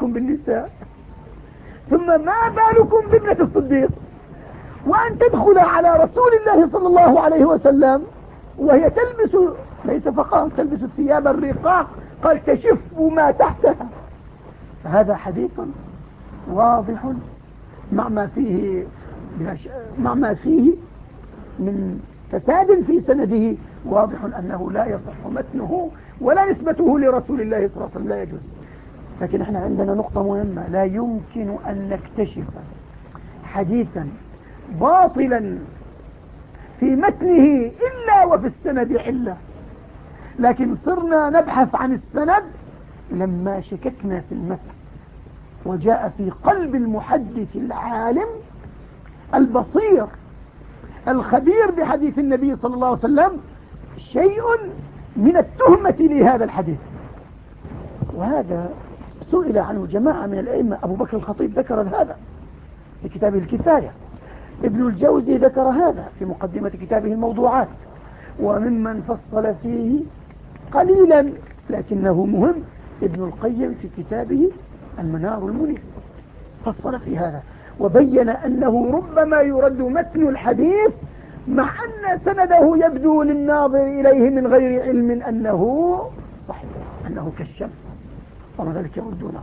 بالكم بالنساء. ثم ما بالكم بابنة الصديق؟ وأن تدخل على رسول الله صلى الله عليه وسلم وهي تلبس ليس فقط تلبس الثياب الرقاق قال تشف ما تحتها. فهذا حديث واضح مع ما فيه مع ما فيه من فساد في سنده. واضح أنه لا يصح متنه ولا نسبته لرسول الله صلى الله عليه وسلم لا يجوز. لكن إحنا عندنا نقطة مهمة. لا يمكن أن نكتشف حديثا باطلا في متنه إلا وفي السند علة لكن صرنا نبحث عن السند لما شككنا في المتن وجاء في قلب المحدث العالم البصير الخبير بحديث النبي صلى الله عليه وسلم شيء من التهمة لهذا الحديث. وهذا سئل عنه جماعة من الأئمة أبو بكر الخطيب ذكر هذا في كتابه الكفاية. ابن الجوزي ذكر هذا في مقدمة كتابه الموضوعات. وممن فصل فيه قليلا لكنه مهم ابن القيم في كتابه المنار المنير. فصل في هذا. وبين أنه ربما يرد متن الحديث مع أن سنده يبدو للناظر إليه من غير علم أنه صحيح أنه كالشمس. وما ذلك يردونه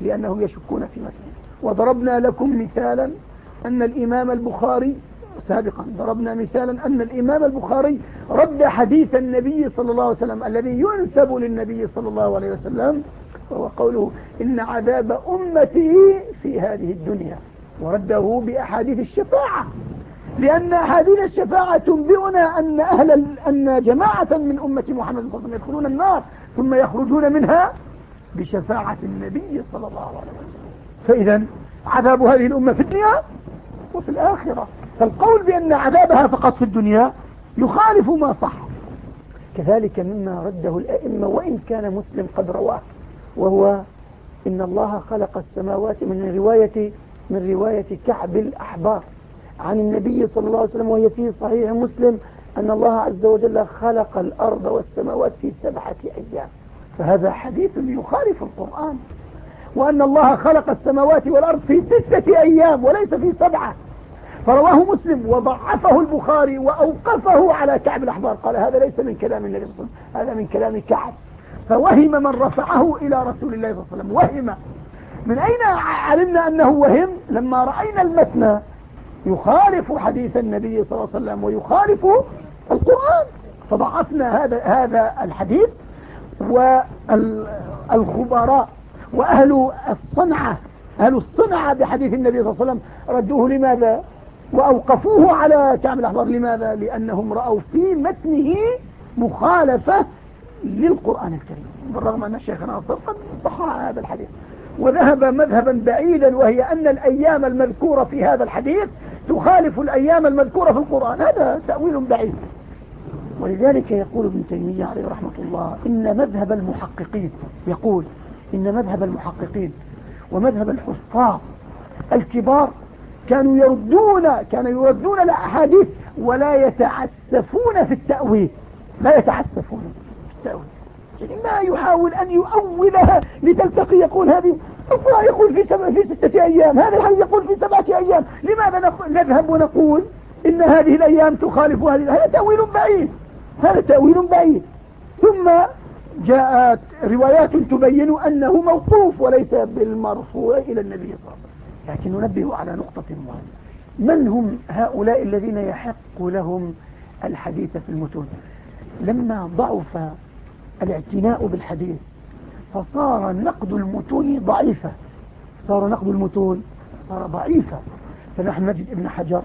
لأنه يشكون في متنه وضربنا لكم مثالا أن الإمام البخاري سابقا ضربنا مثالا أن الإمام البخاري رد حديث النبي صلى الله عليه وسلم الذي ينسب للنبي صلى الله عليه وسلم وهو قوله إن عذاب أمتي في هذه الدنيا. ورده بأحاديث الشفاعة لأن أحاديث الشفاعة تنبئنا أن أهل أن جماعة من أمة محمد صلى الله عليه وسلم يدخلون النار ثم يخرجون منها بشفاعة النبي صلى الله عليه وسلم. فإذا عذاب هذه الأمة في الدنيا وفي الآخرة. فالقول بأن عذابها فقط في الدنيا يخالف ما صح. كذلك مما رده الأئمة وإن كان مسلم قد رواه وهو إن الله خلق السماوات من رواية من رواية كعب الأحبار. عن النبي صلى الله عليه وسلم وهي في صحيح مسلم أن الله عز وجل خلق الأرض والسماوات في سبعة أيام. فهذا حديث يخالف القرآن. وأن الله خلق السماوات والأرض في ستة أيام وليس في سبعة. فرواه مسلم وضعفه البخاري وأوقفه على كعب الأحبار. قال هذا ليس من كلام النبي صلى الله عليه وسلم هذا من كلام كعب. فوهم من رفعه إلى رسول الله صلى الله عليه وسلم. وهم. من أين علمنا أنه وهم؟ لما رأينا المتن يخالف حديث النبي صلى الله عليه وسلم ويخالف القرآن. فضعفنا هذا هذا الحديث والخبراء وأهل الصنعة أهل الصنعة بحديث النبي صلى الله عليه وسلم ردوه لماذا؟ وأوقفوه على كامل الأحبار. لماذا؟ لأنهم رأوا في متنه مخالفة للقرآن الكريم. بالرغم أن الشيخ ناصر قد صحح هذا الحديث وذهب مذهبا بعيدا وهي أن الأيام المذكورة في هذا الحديث تخالف الأيام المذكورة في القرآن. هذا تأويل بعيد ولذلك يقول ابن تيمية عليه رحمة الله إن مذهب المحققين يقول إن مذهب المحققين ومذهب الحفاظ الكبار كانوا يردون كانوا يردون الأحاديث ولا يتعسفون في التأويل لا يتعسفون في التأويل. يعني ما يحاول أن يؤولها لتلتقي يقول هذه أخرى يقول في سبع في ستة أيام هذا الحديث يقول في سبعة أيام لماذا نذهب ونقول إن هذه الأيام تخالف هذه هذا تأويل بعيد. هذا تأويل بعيد. ثم جاءت روايات تبين أنه موقوف وليس بالمرفوع إلى النبي صلى الله عليه وسلم. لكن ننبه على نقطة مهمة من هم هؤلاء الذين يحق لهم الحديث في المتون؟ لما ضعف الاعتناء بالحديث فصار نقد المتون ضعيفة. صار نقد المتون صار ضعيفة. فنحن نجد ابن حجر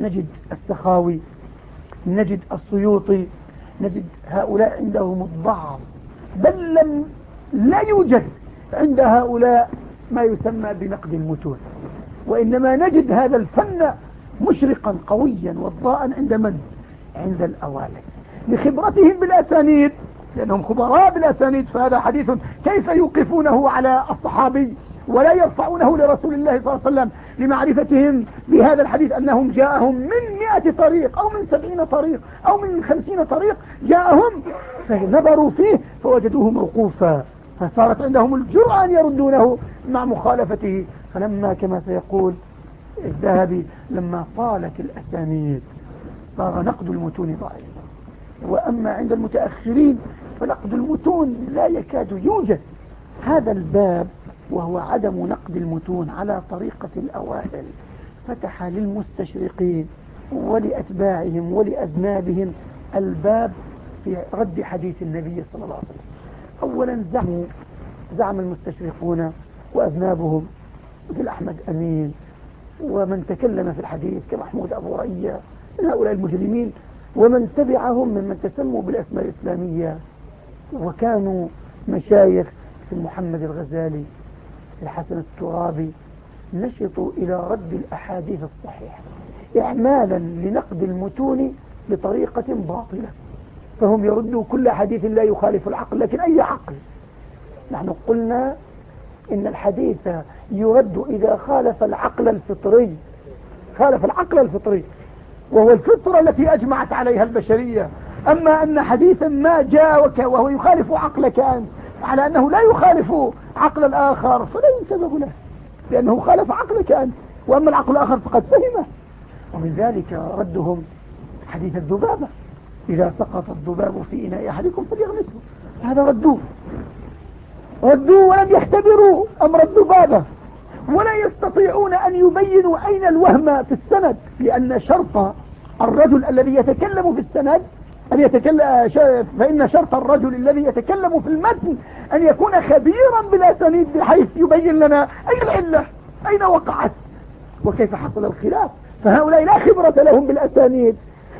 نجد السخاوي نجد السيوطي نجد هؤلاء عندهم الضعف بل لم لا يوجد عند هؤلاء ما يسمى بنقد المتون. وإنما نجد هذا الفن مشرقا قويا وضاء عند من؟ عند الأوائل لخبرتهم بالأسانيد لأنهم خبراء بالأسانيد فهذا حديث كيف يوقفونه على الصحابي ولا يرفعونه لرسول الله صلى الله عليه وسلم لمعرفتهم بهذا الحديث أنهم جاءهم من مئة طريق أو من سبعين طريق أو من خمسين طريق جاءهم فنظروا فيه فوجدوه موقوفا فصارت عندهم الجرأة أن يردونه مع مخالفته. فلما كما سيقول الذهبي لما طالت الأسانيد صار نقد المتون ضعيفا وأما عند المتأخرين فنقد المتون لا يكاد يوجد. هذا الباب وهو عدم نقد المتون على طريقة الأوائل. فتح للمستشرقين ولأتباعهم ولأذنابهم الباب في رد حديث النبي صلى الله عليه وسلم. أولا زعموا زعم المستشرقون وأذنابهم مثل أحمد أمين. ومن تكلم في الحديث كمحمود أبو ريا من هؤلاء المجرمين ومن تبعهم ممن تسموا بالأسماء الإسلامية. وكانوا مشايخ في محمد الغزالي. الحسن الترابي نشطوا إلى رد الأحاديث الصحيحة إعمالا لنقد المتون بطريقة باطلة فهم يردوا كل حديث لا يخالف العقل لكن أي عقل؟ نحن قلنا إن الحديث يرد إذا خالف العقل الفطري خالف العقل الفطري وهو الفطرة التي أجمعت عليها البشرية. أما أن حديثا ما جاء وهو يخالف عقلك أنت على أنه لا يخالف عقل الآخر فلا ينتبه له لأنه خالف عقلك أنت وأما العقل الآخر فقد فهمه. ومن ذلك ردهم حديث الذبابة. إذا سقط الذباب في إناء أحدكم فليغمسه. هذا ردوه. ردوا ولم يختبروا أمر الذبابة. ولا يستطيعون أن يبينوا أين الوهم في السند لأن شرط الرجل الذي يتكلم في السند أن يتكلم فإن شرط الرجل الذي يتكلم في المتن أن يكون خبيرا بالأسانيد بحيث يبين لنا أين العلة أين وقعت وكيف حصل الخلاف. فهؤلاء لا خبرة لهم بالأسانيد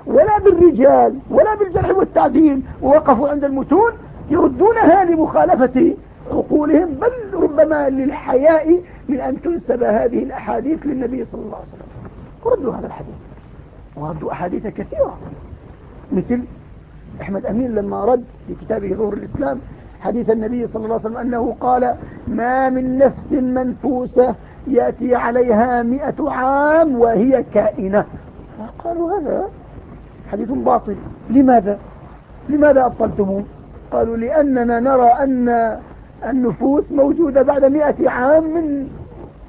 ولا بالرجال ولا بالجرح والتعديل. ووقفوا عند المتون يردونها لمخالفة عقولهم بل ربما للحياء من أن تنسب هذه الأحاديث للنبي صلى الله عليه وسلم. ردوا هذا الحديث وردوا أحاديث كثيرة. مثل أحمد أمين لما رد في كتابه ظهور الإسلام حديث النبي صلى الله عليه وسلم أنه قال ما من نفس منفوسة يأتي عليها مئة عام وهي كائنة. قالوا هذا حديث باطل. لماذا؟ لماذا أبطلتموه؟ قالوا لأننا نرى أن النفوس موجودة بعد مئة عام من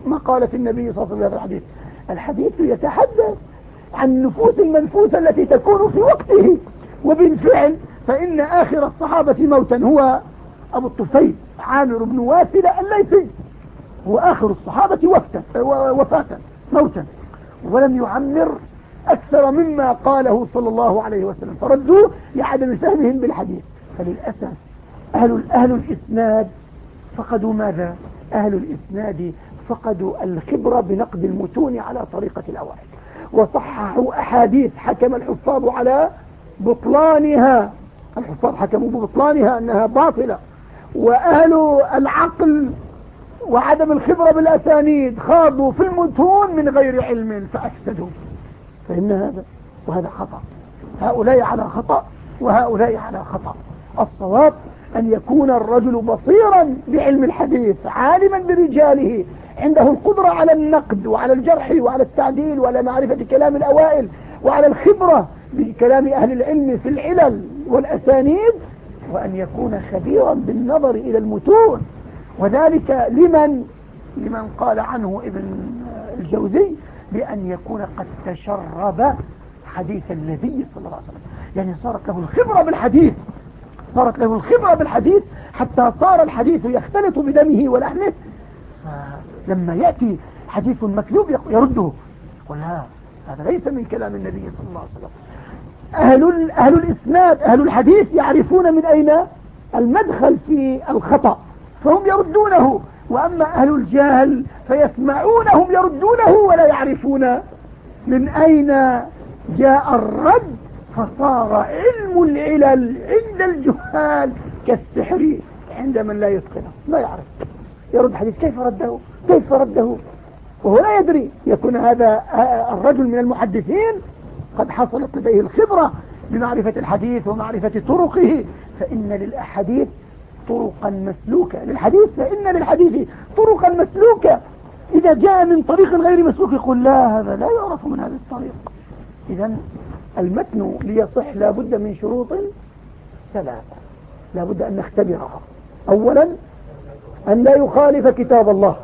مقالة النبي صلى الله عليه وسلم الحديث. الحديث يتحدث عن النفوس المنفوسة التي تكون في وقته. وبالفعل فإن آخر الصحابة موتا هو أبو الطفيل عامر بن واسلة الليثي. هو آخر الصحابة وفاة موتا. ولم يعمر أكثر مما قاله صلى الله عليه وسلم. فردوه لعدم فهمهم بالحديث. فللأسف أهل, أهل الإسناد فقدوا ماذا؟ أهل الإسناد فقدوا الخبرة بنقد المتون على طريقة الأوائل. وصححوا أحاديث حكم الحفاظ على بطلانها. الحفاظ حكموا ببطلانها أنها باطلة. وأهل العقل وعدم الخبرة بالأسانيد خاضوا في المتون من غير علم فأفسدوا فإن هذا وهذا خطأ. هؤلاء على خطأ وهؤلاء على خطأ. الصواب أن يكون الرجل بصيرا بعلم الحديث عالما برجاله عنده القدرة على النقد وعلى الجرح وعلى التعديل وعلى معرفة كلام الأوائل وعلى الخبرة بكلام أهل العلم في العلل والأسانيد وأن يكون خبيرا بالنظر إلى المتون. وذلك لمن؟ لمن قال عنه ابن الجوزي بأن يكون قد تشرب حديث النبي صلى الله عليه وسلم. يعني صارت له الخبرة بالحديث صارت له الخبرة بالحديث حتى صار الحديث يختلط بدمه ولحمه. لما يأتي حديث مكذوب يرده. يقول لا هذا ليس من كلام النبي صلى الله عليه وسلم. أهل, أهل الإسناد أهل الحديث يعرفون من أين؟ المدخل في الخطأ فهم يردونه. وأما أهل الجهل فيسمعونهم يردونه ولا يعرفون من أين جاء الرد. فصار علم العلل عند الجهال كالسحر عند من لا يتقنه لا يعرف. يرد حديث كيف رده؟ كيف رده؟ وهو لا يدري يكون هذا الرجل من المحدثين قد حصلت لديه الخبرة بمعرفة الحديث ومعرفة طرقه فإن للأحاديث طرقا مسلوكة. للحديث فإن للحديث طرقا مسلوكة. إذا جاء من طريق غير مسلوك يقول لا هذا لا يعرف من هذا الطريق. إذا المتن ليصح لابد من شروط ثلاثة. لابد أن نختبرها. أولا أن لا يخالف كتاب الله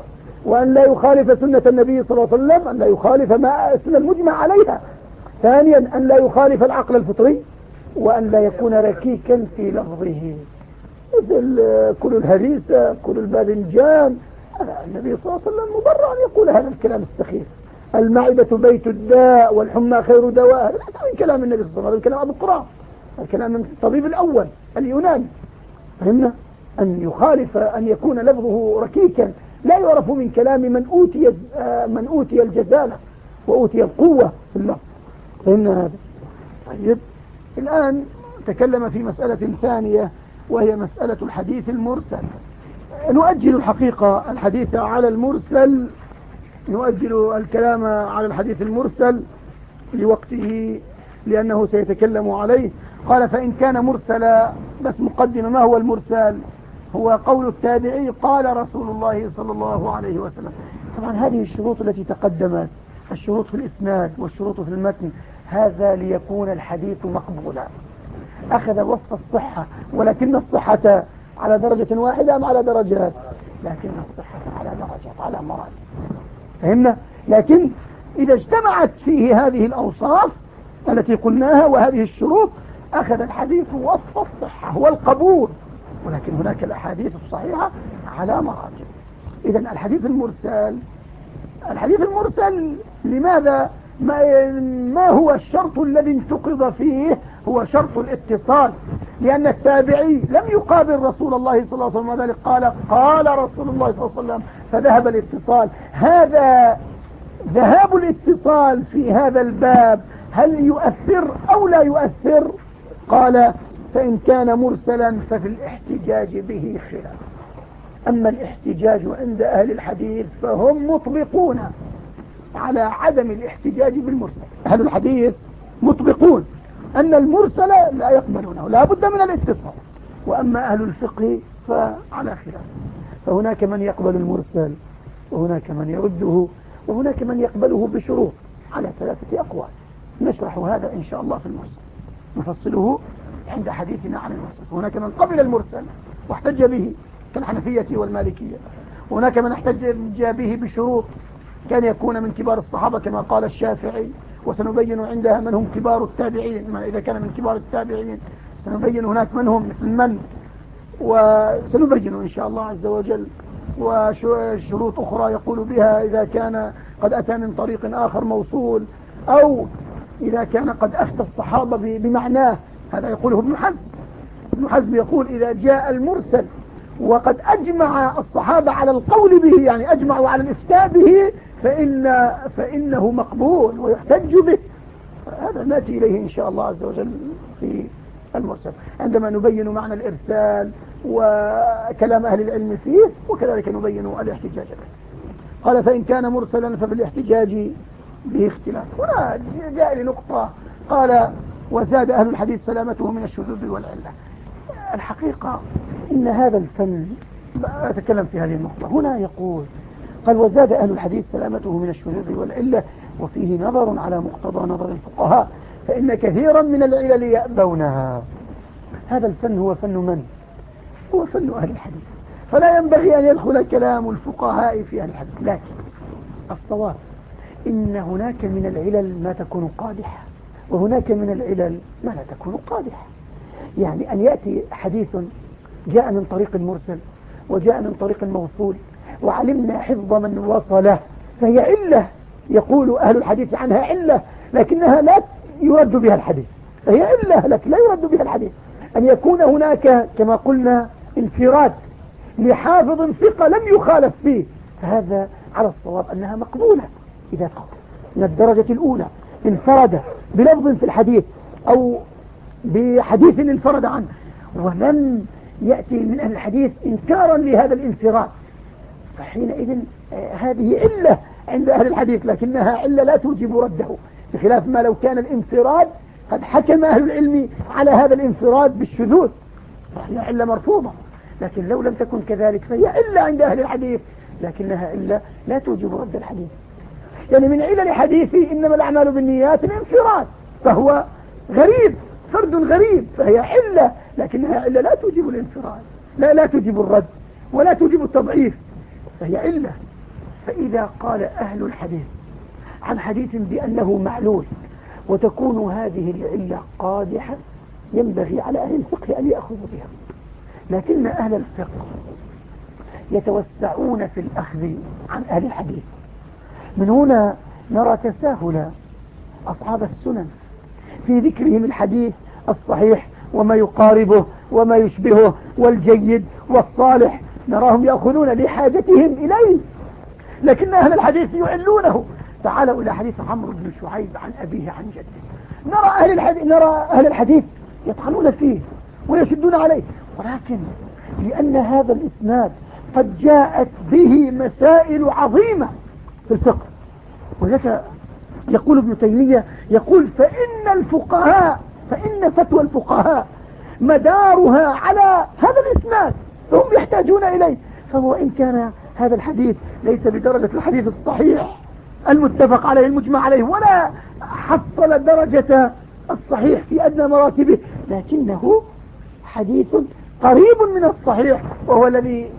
وأن لا يخالف سنة النبي صلى الله عليه وسلم أن لا يخالف ما السنة المجمع عليها. ثانيا أن لا يخالف العقل الفطري وأن لا يكون ركيكا في لفظه. مثل كل الهريسة كل الباذنجان. النبي صلى الله عليه وسلم مبرر أن يقول هذا الكلام السخيف. المعدة بيت الداء والحمى خير دواء. ليس من كلام النبي صلى الله عليه وسلم هذا كلام أبو القرآن الكلام من الطبيب الأول اليوناني. فهمنا؟ أن يخالف أن يكون لفظه ركيكا. لا يعرف من كلام من أوتي من أوتي الجزالة وأوتي القوة في اللفظ. فهمنا هذا طيب. الآن تكلم في مسألة ثانية وهي مسألة الحديث المرسل. نؤجل الحقيقة الحديث على المرسل. نؤجل الكلام على الحديث المرسل لوقته لأنه سيتكلم عليه. قال فإن كان مرسلا بس مقدمة ما هو المرسل؟ هو قول التابعي قال رسول الله صلى الله عليه وسلم. طبعا هذه الشروط التي تقدمت الشروط في الإسناد والشروط في المتن هذا ليكون الحديث مقبولا. أخذ وصف الصحة ولكن الصحة على درجة واحدة أم على درجات؟ لكن الصحة على درجات على مراتب. فهمنا؟ لكن إذا اجتمعت فيه هذه الأوصاف التي قلناها وهذه الشروط أخذ الحديث وصف الصحة والقبول. ولكن هناك الأحاديث الصحيحة على مراتب. إذا الحديث المرسل الحديث المرسل لماذا؟ ما, ما هو الشرط الذي انتقض فيه؟ هو شرط الاتصال. لأن التابعي لم يقابل رسول الله صلى الله عليه وسلم وذلك قال قال رسول الله صلى الله عليه وسلم فذهب الاتصال. هذا ذهاب الاتصال في هذا الباب هل يؤثر أو لا يؤثر؟ قال فإن كان مرسلا ففي الاحتجاج به خلاف. أما الاحتجاج عند أهل الحديث فهم مطبقون على عدم الاحتجاج بالمرسل. أهل الحديث مطبقون أن المرسل لا يقبلونه لا بد من الاتصال. وأما أهل الفقه فعلى خلاف. فهناك من يقبل المرسل وهناك من يرده وهناك من يقبله بشروط على ثلاثة أقوال. نشرح هذا إن شاء الله في المرسل. نفصله عند حديثنا عن المرسل هناك من قبل المرسل واحتج به كالحنفية والمالكية. هناك من احتج به بشروط. كان يكون من كبار الصحابة كما قال الشافعي وسنبين عندها من هم كبار التابعين. إذا كان من كبار التابعين سنبين هناك من هم مثل من؟ وسنبين إن شاء الله عز وجل. وشروط أخرى يقول بها إذا كان قد أتى من طريق آخر موصول أو إذا كان قد أفتى الصحابة بمعناه هذا يقوله ابن حزم. ابن حزم يقول إذا جاء المرسل وقد أجمع الصحابة على القول به يعني أجمعوا على الإفتاء به فإن فإنه مقبول ويحتج به. هذا نأتي إليه إن شاء الله عز وجل في المرسل. عندما نبين معنى الإرسال وكلام أهل العلم فيه وكذلك نبين الاحتجاج به. قال فإن كان مرسلا فبالاحتجاج به اختلاف. هنا جاء لنقطة. قال وزاد أهل الحديث سلامته من الشذوذ والعلة. الحقيقة إن هذا الفن أتكلم في هذه النقطة. هنا يقول قال وزاد أهل الحديث سلامته من الشذوذ والعلة وفيه نظر على مقتضى نظر الفقهاء فإن كثيرا من العلل يأبونها. هذا الفن هو فن من؟ هو فن أهل الحديث. فلا ينبغي أن يدخل كلام الفقهاء في أهل الحديث. لكن الصواب إن هناك من العلل ما تكون قادحة. وهناك من العلل ما لا تكون قادحة. يعني أن يأتي حديث جاء من طريق المرسل وجاء من طريق الموصول وعلمنا حفظ من وصله فهي علة يقول أهل الحديث عنها علة لكنها لا يرد بها الحديث. فهي علة لكن لا يرد بها الحديث. أن يكون هناك كما قلنا انفراد لحافظ ثقة لم يخالف فيه فهذا على الصواب أنها مقبولة إذا من الدرجة الأولى انفرد بلفظ في الحديث أو بحديث انفرد عنه ولم يأتي من أهل الحديث إنكارا لهذا الانفراد. فحينئذ آه، هذه علة عند أهل الحديث لكنها علة لا توجب رده بخلاف ما لو كان الانفراد قد حكم أهل العلم على هذا الانفراد بالشذوذ. فهي علة مرفوضة لكن لو لم تكن كذلك فهي علة عند أهل الحديث لكنها علة لا توجب رد الحديث. يعني من علل حديثي إنما الأعمال بالنيات الانفراد فهو غريب فرد غريب فهي علة لكنها علة لا توجب الانفراد لا لا توجب الرد ولا توجب التضعيف فهي علة. فإذا قال أهل الحديث عن حديث بأنه معلول وتكون هذه العلة قادحة ينبغي على أهل الفقه أن يأخذوا بها. لكن أهل الفقه يتوسعون في الأخذ عن أهل الحديث. من هنا نرى تساهل أصحاب السنن في ذكرهم الحديث الصحيح وما يقاربه وما يشبهه والجيد والصالح نراهم يأخذون لحاجتهم إليه. لكن أهل الحديث يعلونه. تعالوا إلى حديث عمرو بن شعيب عن أبيه عن جده. نرى أهل الحديث, نرى أهل الحديث يطعنون فيه ويشدون عليه. ولكن لأن هذا الإسناد قد جاءت به مسائل عظيمة. في الفقه. ولذلك يقول ابن تيمية يقول فإن الفقهاء فإن فتوى الفقهاء مدارها على هذا الإسناد فهم يحتاجون إليه. فهو إن كان هذا الحديث ليس بدرجة الحديث الصحيح المتفق عليه المجمع عليه ولا حصل درجة الصحيح في أدنى مراتبه. لكنه حديث قريب من الصحيح وهو الذي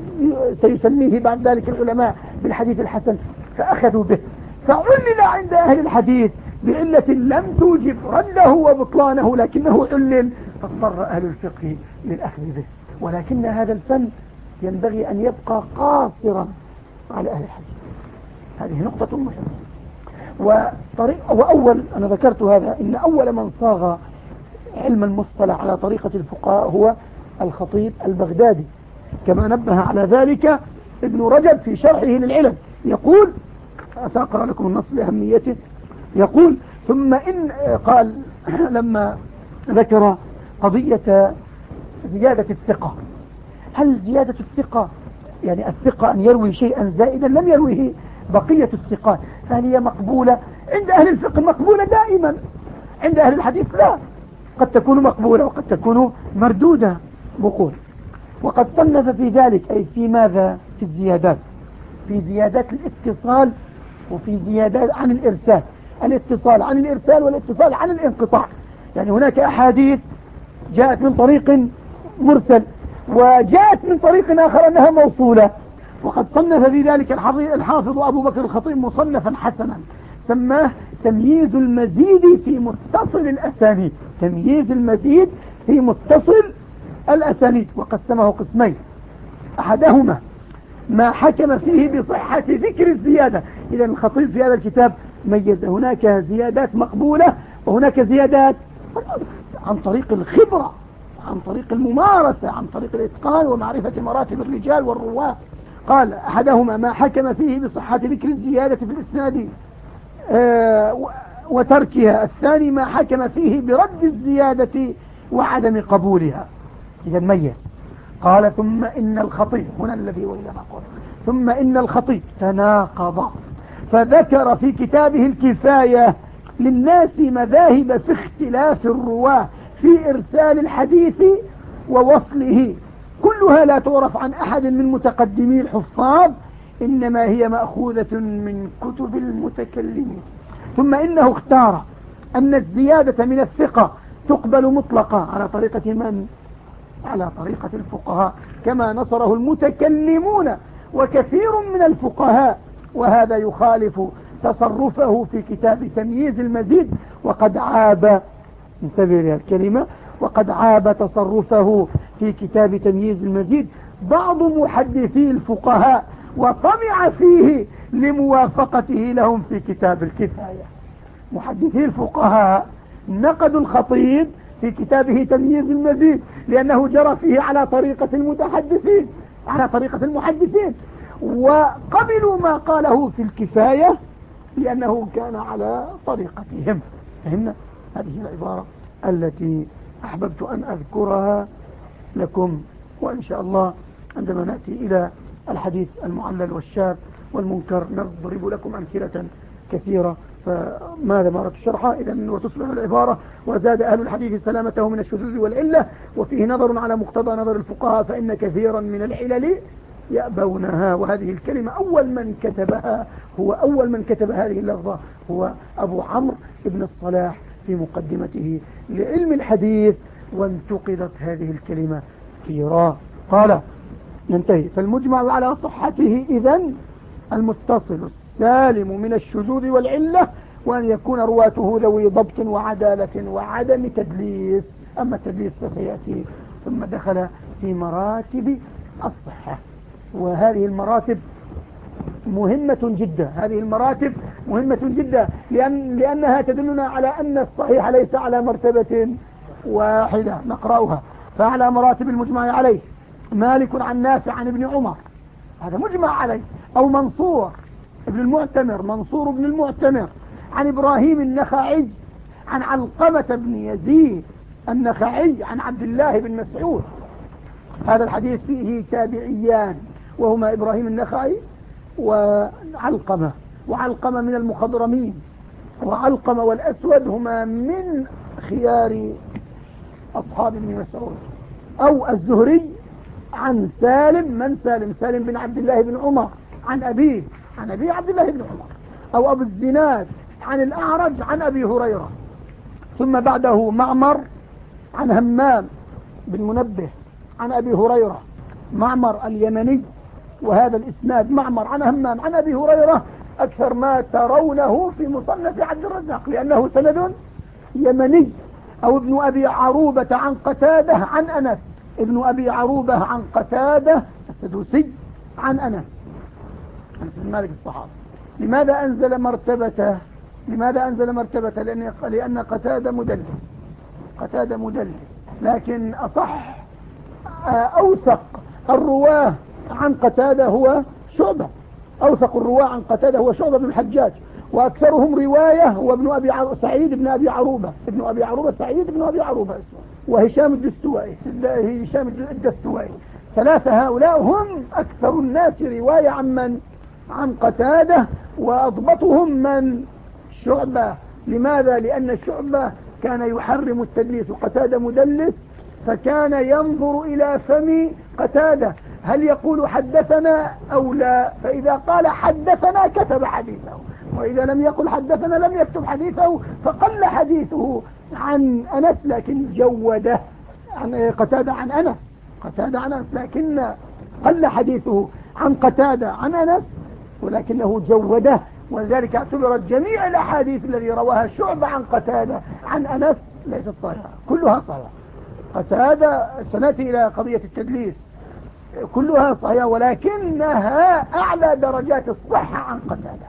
سيسميه بعد ذلك العلماء بالحديث الحسن. فأخذوا به. فعلل عند أهل الحديث بعلة لم توجب رده وبطلانه لكنه علل. فاضطر أهل الفقه للأخذ به. ولكن هذا الفن ينبغي أن يبقى قاصرا على أهل الحديث. هذه نقطة مهمة. وطريق وأول أنا ذكرت هذا إن أول من صاغ علم المصطلح على طريقة الفقهاء هو الخطيب البغدادي. كما نبه على ذلك ابن رجب في شرحه للعلم. يقول سأقرأ لكم النص لأهميته يقول ثم إن قال لما ذكر قضية زيادة الثقة. هل زيادة الثقة يعني الثقة أن يروي شيئا زائدا لم يرويه بقية الثقات فهل هي مقبولة؟ عند أهل الفقه مقبولة دائما. عند أهل الحديث لا. قد تكون مقبولة وقد تكون مردودة بقول. وقد صنف في ذلك أي في ماذا؟ في الزيادات. في زيادات الاتصال وفي زيادات عن الإرسال. الاتصال عن الإرسال والاتصال عن الانقطاع. يعني هناك أحاديث جاءت من طريق مرسل وجاءت من طريق آخر أنها موصولة. وقد صنف في ذلك الحافظ أبو بكر الخطيب مصنفا حسنا. سماه تمييز المزيد في متصل الأسانيد. تمييز المزيد في متصل الأسانيد. وقسمه قسمين. أحدهما ما حكم فيه بصحة ذكر الزيادة. إذا الخطيب في هذا الكتاب ميز. هناك زيادات مقبولة وهناك زيادات عن طريق الخبرة عن طريق الممارسة عن طريق الإتقان ومعرفة مراتب الرجال والرواة. قال أحدهما ما حكم فيه بصحة ذكر الزيادة في الإسناد؟ آه، وتركها. الثاني ما حكم فيه برد الزيادة وعدم قبولها. إذا ميز. قال ثم إن الخطيب هنا الذي وإلى ما قال. ثم إن الخطيب تناقض. فذكر في كتابه الكفاية للناس مذاهب في اختلاف الرواة في إرسال الحديث ووصله. كلها لا تعرف عن أحد من متقدمي الحفاظ إنما هي مأخوذة من كتب المتكلمين. ثم إنه اختار أن الزيادة من الثقة تقبل مطلقة على طريقة من؟ على طريقة الفقهاء كما نصره المتكلمون وكثير من الفقهاء وهذا يخالف تصرفه في كتاب تمييز المزيد. وقد عاب انتبه لها الكلمة وقد عاب تصرفه في كتاب تمييز المزيد. بعض محدثي الفقهاء وطمع فيه لموافقته لهم في كتاب الكفاية. محدثي الفقهاء نقدوا الخطيب في كتابه تمييز المزيد. لأنه جرى فيه على طريقة المتحدثين على طريقة المحدثين. وقبلوا ما قاله في الكفاية لأنه كان على طريقتهم. فهمنا هذه العبارة التي أحببت أن أذكرها لكم وإن شاء الله عندما نأتي إلى الحديث المعلل والشاذ والمنكر نضرب لكم أمثلة كثيرة فماذا ما أردت شرحها إذا وتصبح العبارة وزاد أهل الحديث سلامته من الشذوذ والعلة وفيه نظر على مقتضى نظر الفقهاء فإن كثيرا من العلل يأبونها. وهذه الكلمة أول من كتبها هو أول من كتب هذه اللفظة هو أبو عمرو بن الصلاح في مقدمته لعلم الحديث وانتقدت هذه الكلمة كثيرا قال ننتهي. فالمجمع على صحته إذا المتصل. السالم من الشذوذ والعلة وأن يكون رواته ذوي ضبط وعدالة وعدم تدليس. أما التدليس فسيأتي ثم دخل في مراتب الصحة. وهذه المراتب مهمة جدا هذه المراتب مهمة جدا لأن لأنها تدلنا على أن الصحيح ليس على مرتبة واحدة نقرأها. فعلى مراتب المجمع عليه. مالك عن نافع عن ابن عمر. هذا مجمع عليه. أو منصور ابن المعتمر منصور بن المعتمر عن إبراهيم النخعي عن علقمة بن يزيد النخعي عن عبد الله بن مسعود. هذا الحديث فيه تابعيان وهما إبراهيم النخعي وعلقمة وعلقمة من المخضرمين وعلقمة والأسود هما من خيار أصحاب ابن مسعود. أو الزهري عن سالم من سالم؟ سالم بن عبد الله بن عمر عن أبيه. عن أبي عبد الله بن عمر أو أبو الزناد عن الأعرج عن أبي هريرة. ثم بعده معمر عن همام بن منبه عن أبي هريرة. معمر اليمني وهذا الإسناد معمر عن همام عن أبي هريرة أكثر ما ترونه في مصنف عبد الرزاق لأنه سند يمني. أو ابن أبي عروبة عن قتادة عن أنس. ابن أبي عروبة عن قتادة السدوسي عن أنس. أنس مالك الصحابي لماذا أنزل مرتبته لماذا أنزل مرتبته لأن, لأن قتادة مدلس قتادة مدلس لكن أصح آه، أوثق الرواة عن قتادة هو شعبة. أوثق الرواة عن قتادة هو شعبة بن الحجاج. وأكثرهم رواية هو ابن أبي عر... سعيد بن أبي عروبة. ابن أبي عروبة سعيد بن أبي عروبة اسمه. وهشام الدستوائي. هشام الدستوائي. ثلاثة هؤلاء هم أكثر الناس رواية عن من عن قتادة وأضبطهم من شعبة. لماذا؟ لأن الشعبة كان يحرم التدليس. وقتادة مدلس فكان ينظر إلى فم قتادة. هل يقول حدثنا أو لا؟ فإذا قال حدثنا كتب حديثه. وإذا لم يقل حدثنا لم يكتب حديثه فقل حديثه عن أنس لكن جوده عن قتادة عن أنس. قتادة عن أنس لكن قل حديثه عن قتادة عن أنس. ولكنه جوده ولذلك اعتبرت جميع الأحاديث الذي رواها شعبة عن قتادة عن أنس ليست صحيحة كلها صحيحة. قتادة سنأتي إلى قضية التدليس. كلها صحيحة ولكنها أعلى درجات الصحة عن قتادة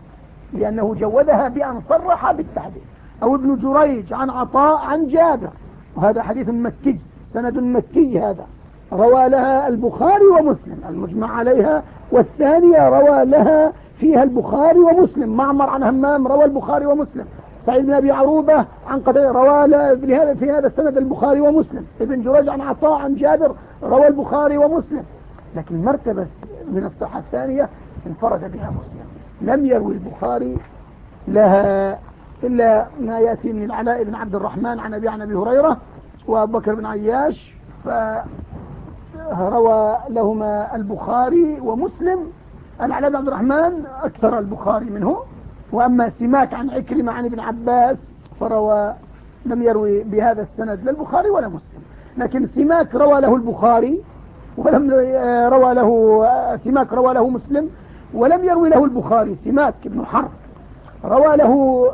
لأنه جودها بأن صرح بالتحديث. أو ابن جريج عن عطاء عن جابر وهذا حديث مكي سند مكي هذا. روى لها البخاري ومسلم المجمع عليها والثانية روى لها فيها البخاري ومسلم. معمر عن همام روى البخاري ومسلم. سعيد بن أبي عروبة عن قتادة روى لهذا في هذا السند البخاري ومسلم. ابن جريج عن عطاء عن جابر روى البخاري ومسلم. لكن مرتبة من الصحة الثانية انفرد بها مسلم. لم يروي البخاري لها إلا ما يأتي من العلاء بن عبد الرحمن عن أبي عن أبي هريرة وأبو بكر بن عياش. فروى لهما البخاري ومسلم. العلاء بن عبد الرحمن أكثر البخاري منه. وأما سماك عن عكرمة عن ابن عباس فروى لم يروي بهذا السند لا البخاري ولا مسلم. لكن سماك روى له البخاري ولم روى له سماك روى له مسلم ولم يروي له البخاري. سماك بن حرب روى له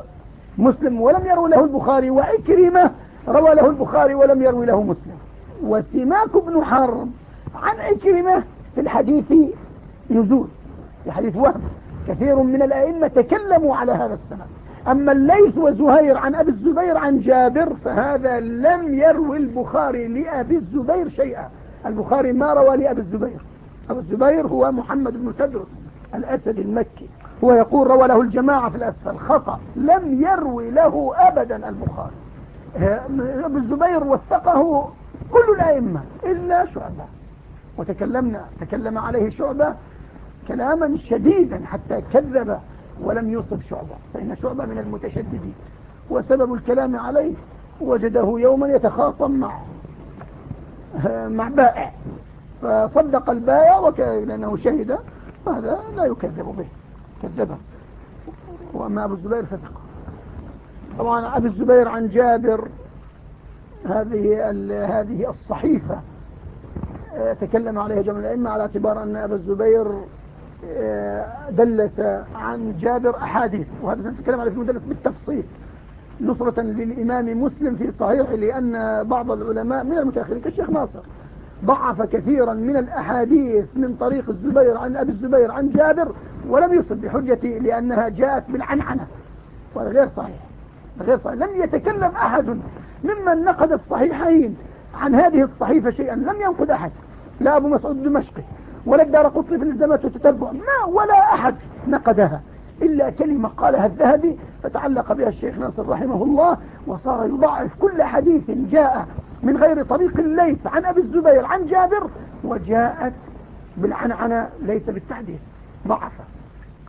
مسلم ولم يروي له البخاري. وعكرمة روى له البخاري ولم يروي له مسلم. وسماك بن حرب عن عكرمة في الحديث نزول في حديث وهم. كثير من الأئمة تكلموا على هذا السند. أما الليث وزهير عن أبي الزبير عن جابر فهذا لم يروي البخاري لأبي الزبير شيئا. البخاري ما روى لأبي الزبير. أبو الزبير هو محمد بن تدرس الأسد المكي. هو يقول روى له الجماعة في الأسفل خطأ. لم يروي له أبدا البخاري. ابن الزبير وثقه كل الأئمة إلا شعبة. وتكلمنا تكلم عليه شعبة كلاما شديدا حتى كذب ولم يوصف شعبة فإن شعبة من المتشددين. وسبب الكلام عليه وجده يوما يتخاصم مع مع بائع. فصدق البائع لأنه شهد هذا لا يكذب به كذبه وأما أبو الزبير فثق. طبعا أبو الزبير عن جابر هذه هذه الصحيفة تكلم عليها جمع الأئمة على اعتبار أن أبا الزبير آه، دلس عن جابر أحاديث وهذا سنتكلم عليه في المدلس بالتفصيل. نصرة للإمام مسلم في صحيح لأن بعض العلماء من المتأخرين كالشيخ ناصر ضعف كثيرا من الأحاديث من طريق الزبير عن أبي الزبير عن جابر ولم يصل بحجة لأنها جاءت بالعنعنة. وهذا غير صحيح. غير صحيح. لم يتكلم أحد ممن نقد الصحيحين. عن هذه الصحيفة شيئا لم ينقد أحد لا أبو مسعود الدمشقي ولا الدار قطري في الالتزامات والتتبع ما ولا أحد نقدها إلا كلمة قالها الذهبي فتعلق بها الشيخ ناصر رحمه الله وصار يضعف كل حديث جاء من غير طريق الليث عن أبي الزبير عن جابر وجاءت بالعنعنة ليس بالتحديث ضعفة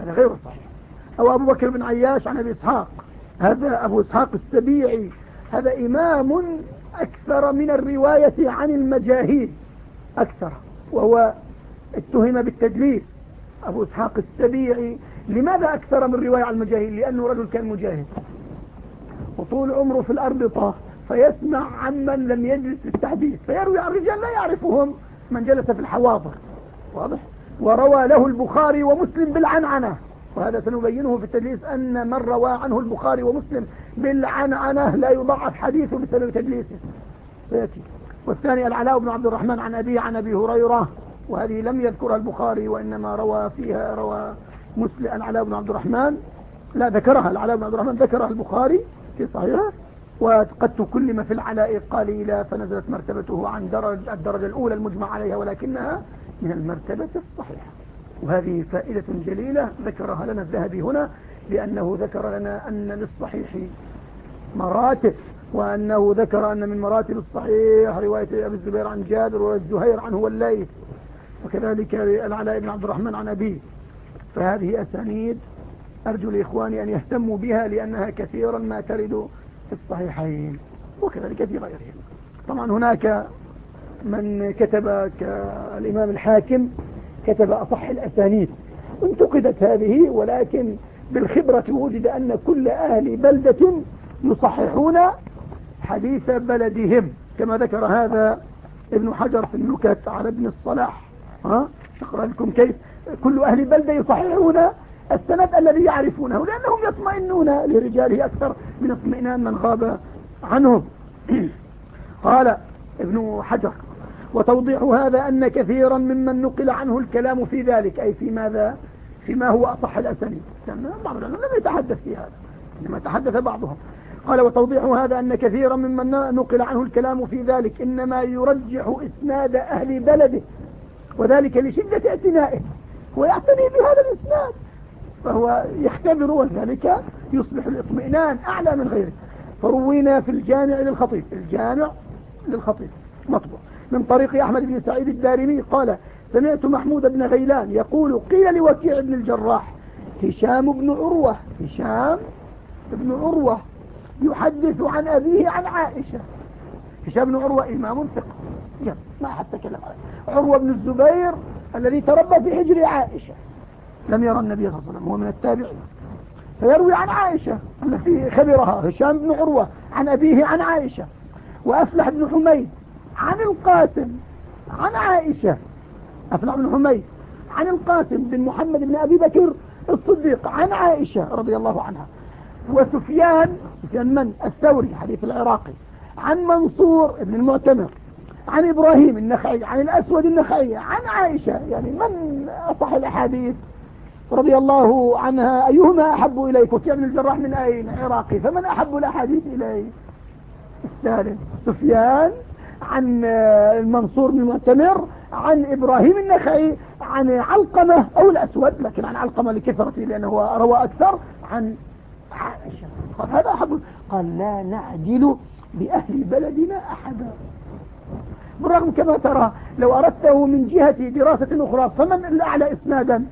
هذا غير صحيح. أو أبو بكر بن عياش عن أبي إسحاق هذا أبو إسحاق السبيعي هذا إمام أكثر من الرواية عن المجاهيل. أكثر. وهو اتهم بالتدليس أبو إسحاق السبيعي. لماذا أكثر من رواية عن المجاهيل؟ لأنه رجل كان مجاهد. وطول عمره في الأرض طاه فيسمع عمن لم يجلس في التحديث فيروي عن رجال لا يعرفهم من جلس في الحواضر. واضح؟ وروى له البخاري ومسلم بالعنعنة. وهذا سنبينه في التدليس أن من روى عنه البخاري ومسلم بالعنعنة لا يضعف حديثه بسبب تدليسه. سيأتي. والثاني العلاء بن عبد الرحمن عن أبي عن أبي هريرة وهذه لم يذكرها البخاري وإنما روى فيها روى مسلم العلاء بن عبد الرحمن. لا ذكرها. العلاء بن عبد الرحمن ذكرها البخاري في صحيحة. وقد تكلم في العلاء قليلا فنزلت مرتبته عن درج الدرجة الأولى المجمع عليها ولكنها من المرتبة الصحيحة. وهذه فائدة جليلة ذكرها لنا الذهبي هنا لأنه ذكر لنا أن للصحيح مراتب وأنه ذكر أن من مراتب الصحيح رواية أبي الزبير عن جابر والزهير عنه والليث وكذلك العلاء بن عبد الرحمن عن أبيه. فهذه أسانيد أرجو لإخواني أن يهتموا بها لأنها كثيرا ما ترد في الصحيحين وكذلك في غيرهم. طبعا هناك من كتب كالإمام الحاكم كتب أصح الأسانيد. انتقدت هذه ولكن بالخبرة وجد أن كل أهل بلدة يصححون حديث بلدهم. كما ذكر هذا ابن حجر في النكت على ابن الصلاح. ها؟ أقرأ لكم كيف. كل أهل بلدة يصححون السند الذي يعرفونه لأنهم يطمئنون لرجاله أكثر من اطمئنان من غاب عنهم. قال ابن حجر. وتوضيح هذا أن كثيرا ممن نقل عنه الكلام في ذلك أي في ماذا؟ فيما هو أصح الأسانيد. بعض لم يتحدث في هذا إنما تحدث بعضهم. قال وتوضيح هذا أن كثيرا ممن نقل عنه الكلام في ذلك إنما يرجح إسناد أهل بلده وذلك لشدة اعتنائه. ويعتني بهذا الإسناد فهو يختبر وذلك يصبح الاطمئنان أعلى من غيره. فروينا في الجامع للخطيب. الجامع للخطيب مطبوع. من طريق أحمد بن سعيد الدارمي قال سمعت محمود بن غيلان يقول قيل لوكيع بن الجراح هشام بن عروة هشام بن عروة يحدث عن أبيه عن عائشة. هشام بن عروة إمام ثقة. ما حد تكلم عليه. عروة بن الزبير الذي تربى في حجر عائشة. لم يرى النبي صلى الله عليه وسلم هو من التابعين. فيروي عن عائشة التي خبرها هشام بن عروة عن أبيه عن عائشة. وأفلح بن حميد عن القاسم عن عائشة أفلح بن حميد عن القاسم بن محمد بن أبي بكر الصديق عن عائشة رضي الله عنها. وسفيان سفيان من؟ الثوري حديث العراقي. عن منصور بن المعتمر عن إبراهيم النخعي عن الأسود النخعي عن عائشة. يعني من أصح الأحاديث رضي الله عنها؟ أيهما أحب إليك؟ وكيع بن الجراح من أين؟ عراقي. فمن أحب الأحاديث إليه الثالث سفيان عن المنصور بن المعتمر عن إبراهيم النخعي عن علقمة أو الأسود لكن عن علقمة لكثرته لأنه روى أكثر عن عائشة. قال هذا أحب قال لا نعدل بأهل بلدنا أحدا بالرغم كما ترى لو أردته من جهة دراسة أخرى فمن الأعلى إسنادا؟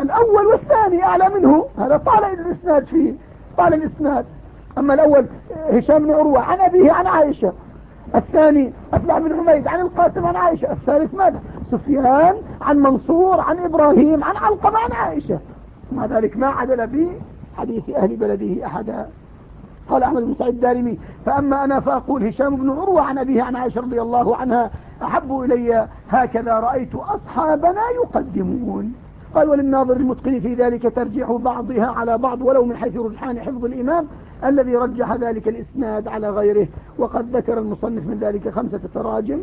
الأول والثاني أعلى منه. هذا طال الإسناد فيه طال الإسناد. أما الأول هشام بن عروة عن أبيه عن عائشة. الثاني أفلح بن حميد عن القاسم عن عائشة الثالث ماذا سفيان عن منصور عن إبراهيم عن علقمة عن عائشة. مع ذلك ما عدل به حديث أهل بلده أحدا. قال أحمد بن سعيد الدارمي فأما أنا فأقول هشام بن عروة عن أبيه عن عائشة رضي الله عنها أحب إلي هكذا رأيت أصحابنا يقدمون. قال وللناظر المتقن في ذلك ترجيح بعضها على بعض ولو من حيث رجحان حفظ الإمام الذي رجح ذلك الإسناد على غيره. وقد ذكر المصنف من ذلك خمسة تراجم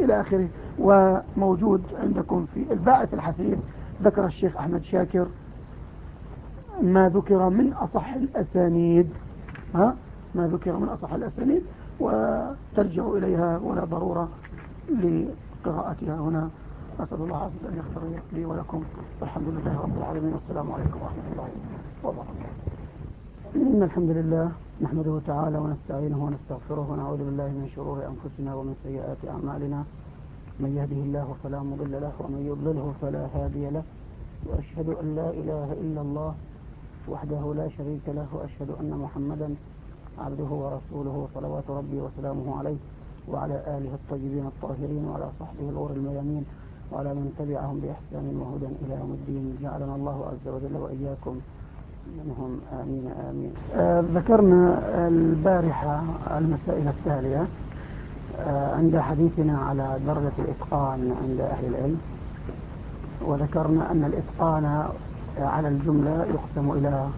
إلى آخره. وموجود عندكم في الباعث الحثيث ذكر الشيخ أحمد شاكر ما ذكر من أصح الأسانيد. ها؟ ما ذكر من أصح الأسانيد. وترجع إليها ولا ضرورة لقراءتها هنا. أسأل الله عز وجل أن يغفر لي ولكم والحمد لله رب العالمين. والسلام عليكم ورحمة الله وبركاته. إن الحمد لله نحمده تعالى ونستعينه ونستغفره ونعوذ بالله من شرور أنفسنا ومن سيئات أعمالنا. من يهده الله فلا مضل له ومن يضلله فلا هادي له. وأشهد أن لا إله إلا الله وحده لا شريك له. وأشهد أن محمدا عبده ورسوله صلوات ربي وسلامه عليه وعلى آله الطيبين الطاهرين وعلى صحبه الغور الميامين. وعلى من تبعهم بإحسان وهدى إلى يوم الدين. جعلنا الله عز وجل وإياكم منهم. آمين آمين. آه ذكرنا البارحة المسائل التالية. آه عند حديثنا على درجة الإتقان عند أهل العلم وذكرنا أن الإتقان على الجملة يقسم إلى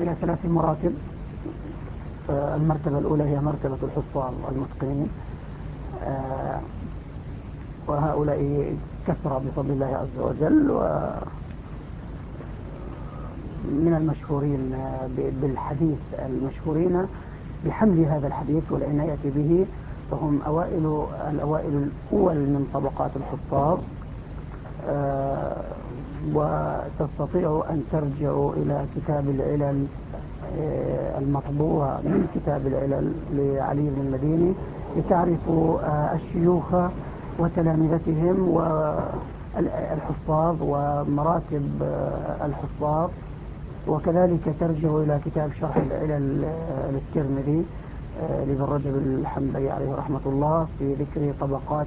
إلى ثلاث مراتب. آه، المرتبة الأولى هي مرتبة الحفاظ والمتقنين آه، وهؤلاء كثر بفضل الله عز وجل و من المشهورين بالحديث المشهورين بحمل هذا الحديث والعناية به فهم أوائل الأوائل الأول من طبقات الحفاظ آه، وتستطيع أن ترجع إلى كتاب العلل آه، المطبوع من كتاب العلل لعلي بن المديني لتعرف آه، الشيوخ وتلامذتهم والحفاظ ومراتب آه، الحفاظ وكذلك ترجع إلى كتاب شرح العلل للترمذي لابن رجب الحنبلي عليه رحمة الله في ذكر طبقات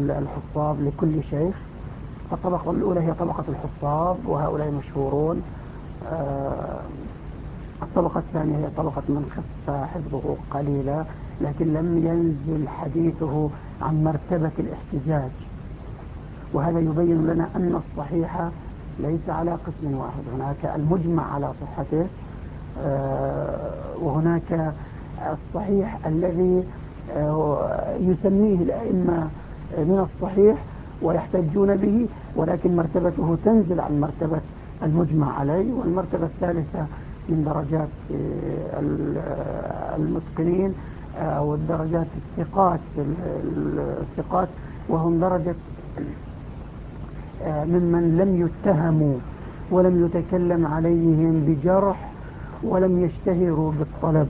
الحفاظ لكل شيخ. الطبقة الأولى هي طبقة الحفاظ وهؤلاء مشهورون. آه، الطبقة الثانية هي طبقة من خف حفظه قليلا لكن لم ينزل حديثه عن مرتبة الاحتجاج. وهذا يبين لنا أن الصحيح ليس على قسم واحد. هناك المجمع على صحته آه، وهناك الصحيح الذي آه، يسميه الأئمة من الصحيح ويحتجون به ولكن مرتبته تنزل عن مرتبة المجمع عليه والمرتبة الثالثة من درجات آه، المتقنين أو الدرجات الثقات الثقات وهم درجة آه، ممن لم يتهموا ولم يتكلم عليهم بجرح ولم يشتهروا بالطلب.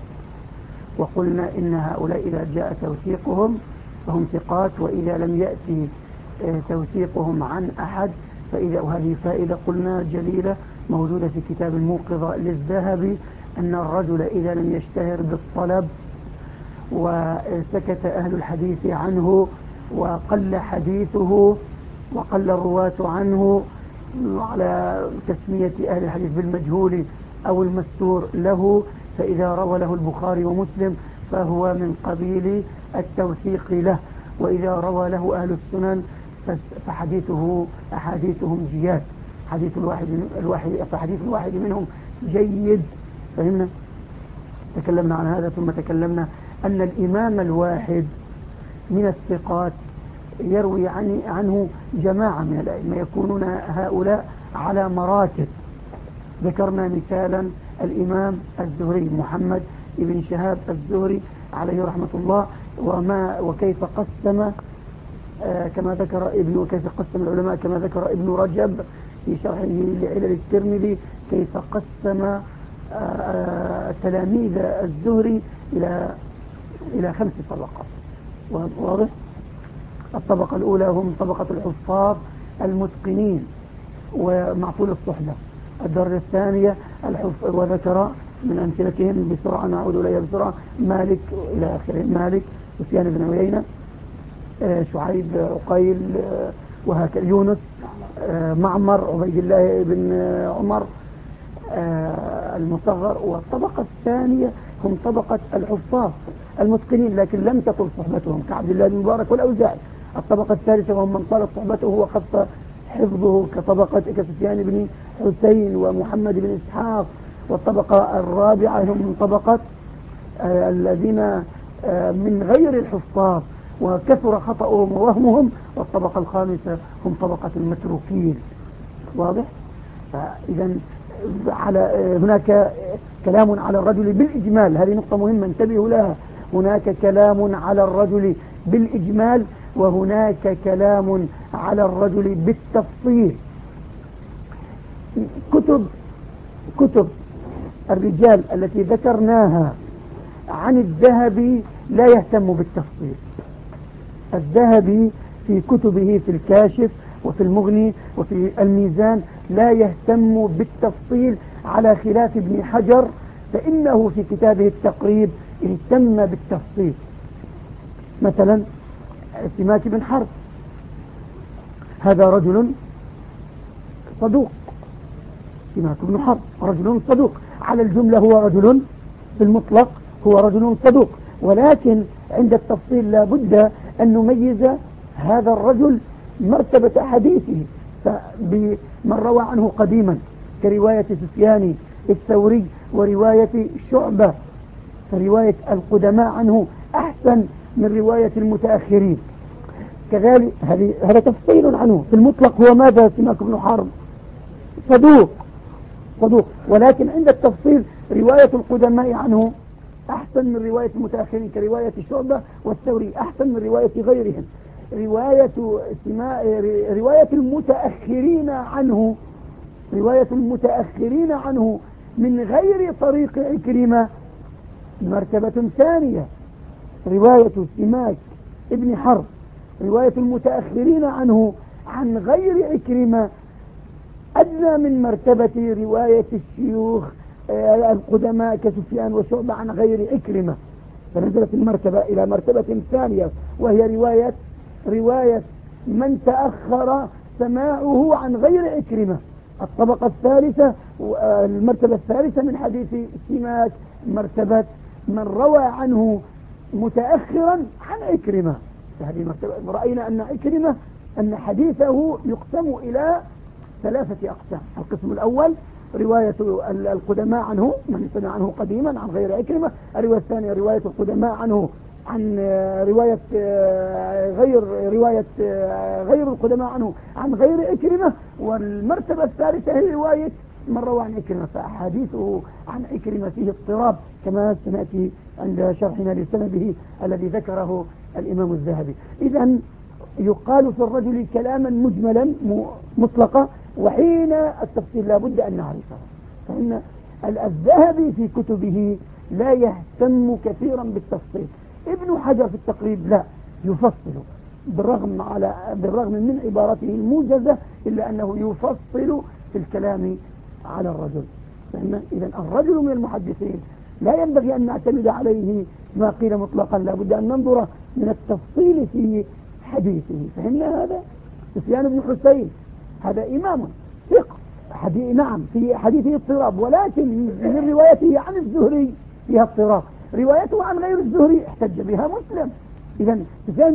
وقلنا إن هؤلاء إذا جاء توثيقهم فهم ثقات وإذا لم يأتي توثيقهم عن أحد فإذا وهذه فائدة قلنا جليلة موجودة في كتاب الموقظة للذهبي أن الرجل إذا لم يشتهر بالطلب وسكت أهل الحديث عنه وقل حديثه وقل الرواة عنه على تسمية أهل الحديث بالمجهول أو المستور له فإذا روى له البخاري ومسلم فهو من قبيل التوثيق له وإذا روى له أهل السنن فحديثه أحاديثهم جياد. حديث الواحد الواحد فحديث الواحد منهم جيد. فهمنا؟ تكلمنا عن هذا ثم تكلمنا أن الإمام الواحد من الثقات يروي عنه جماعة من الأئمة يكونون هؤلاء على مراتب. ذكرنا مثالا الإمام الزهري محمد بن شهاب الزهري عليه رحمة الله وما وكيف قسم آه، كما ذكر ابن كيف قسم العلماء كما ذكر ابن رجب في شرحه لعلل الترمذي كيف قسم آه، آه، تلاميذ الزهري إلى إلى خمس طبقات. واضح؟ الطبقة الأولى هم طبقة الحفاظ المتقنين ومعقول الصحبة. الدرجة الثانية وذكر من أمثلتهم بسرعة نعود إليها بسرعة. مالك إلى آخره. مالك سفيان بن عيينة آه، شعيب عقيل آه، وهكذا. يونس آه، معمر عبيد الله بن عمر المصغر. والطبقة الثانية هم طبقة الحفاظ. المتقنين لكن لم تطل صحبتهم. كعبد الله بن مبارك والأوزاعي. الطبقة الثالثة وهم من طالت صحبته وخف حفظه كطبقة كسفيان بن حسين ومحمد بن إسحاق. والطبقة الرابعة هم من طبقة آه الذين آه من غير الحفاظ وكثر خطأهم ووهمهم. والطبقة الخامسة هم طبقة المتروكين. واضح؟ فإذا على آه، هناك كلام على الرجل بالإجمال. هذه نقطة مهمة انتبهوا لها. هناك كلام على الرجل بالإجمال وهناك كلام على الرجل بالتفصيل. كتب كتب الرجال التي ذكرناها عن الذهبي لا يهتم بالتفصيل. الذهبي في كتبه في الكاشف وفي المغني وفي الميزان لا يهتم بالتفصيل على خلاف ابن حجر فإنه في كتابه التقريب اهتم بالتفصيل مثلا سماك بن حرب. هذا رجل صدوق. سماك بن حرب. رجل صدوق. على الجملة هو رجل في المطلق هو رجل صدوق. ولكن عند التفصيل لا بد أن نميز هذا الرجل مرتبة حديثه بمن روى عنه قديما كرواية سفيان الثوري ورواية شعبة فرواية القدماء عنه أحسن من رواية المتأخرين. كذلك هذا تفصيل عنه. في المطلق هو ماذا سماك بن حرب؟ صدوق. صدوق. ولكن عند التفصيل رواية القدماء عنه أحسن من رواية المتأخرين كرواية شعبة والثوري أحسن من رواية غيرهم. رواية رواية المتأخرين عنه رواية المتأخرين عنه من غير طريق عكرمة مرتبة ثانية رواية سماك ابن حرب رواية المتأخرين عنه عن غير عكرمة. أدنى من مرتبة رواية الشيوخ آه، القدماء كسفيان وشعبة عن غير عكرمة. فنزلت المرتبة إلى مرتبة ثانية وهي رواية رواية من تأخر سماعه عن غير عكرمة. الطبقة الثالثة المرتبة الثالثة من حديث سماك مرتبة من روى عنه متأخرا عن عكرمة هذه المرتبة رأينا أن عكرمة أن حديثه يقسم إلى ثلاثة أقسام. القسم الأول رواية القدماء عنه من سمع عنه قديما عن غير عكرمة الرواية الثانية رواية القدماء عنه عن رواية غير رواية غير القدماء عنه عن غير عكرمة والمرتبة الثالثة هي رواية من روى عن عكرمة فأحاديثه عن عكرمة فيه اضطراب كما سنأتي عند شرحنا لسنده الذي ذكره الإمام الذهبي. إذا يقال في الرجل كلاما مجملا مطلقا وحين التفصيل لا بد أن نعرفه. فإن الذهبي في كتبه لا يهتم كثيرا بالتفصيل. ابن حجر في التقريب لا يفصل بالرغم, على بالرغم من عبارته الموجزة إلا أنه يفصل في الكلام على الرجل. فإن إذا الرجل من المحدثين لا ينبغي أن نعتمد عليه ما قيل مطلقا لا بد أن ننظر من التفصيل في حديثه. فهمنا هذا؟ سفيان بن حسين هذا إمام ثق حديث نعم في حديثه اضطراب ولكن من روايته عن الزهري فيها اضطراب. روايته عن غير الزهري احتج بها مسلم. إذا سفيان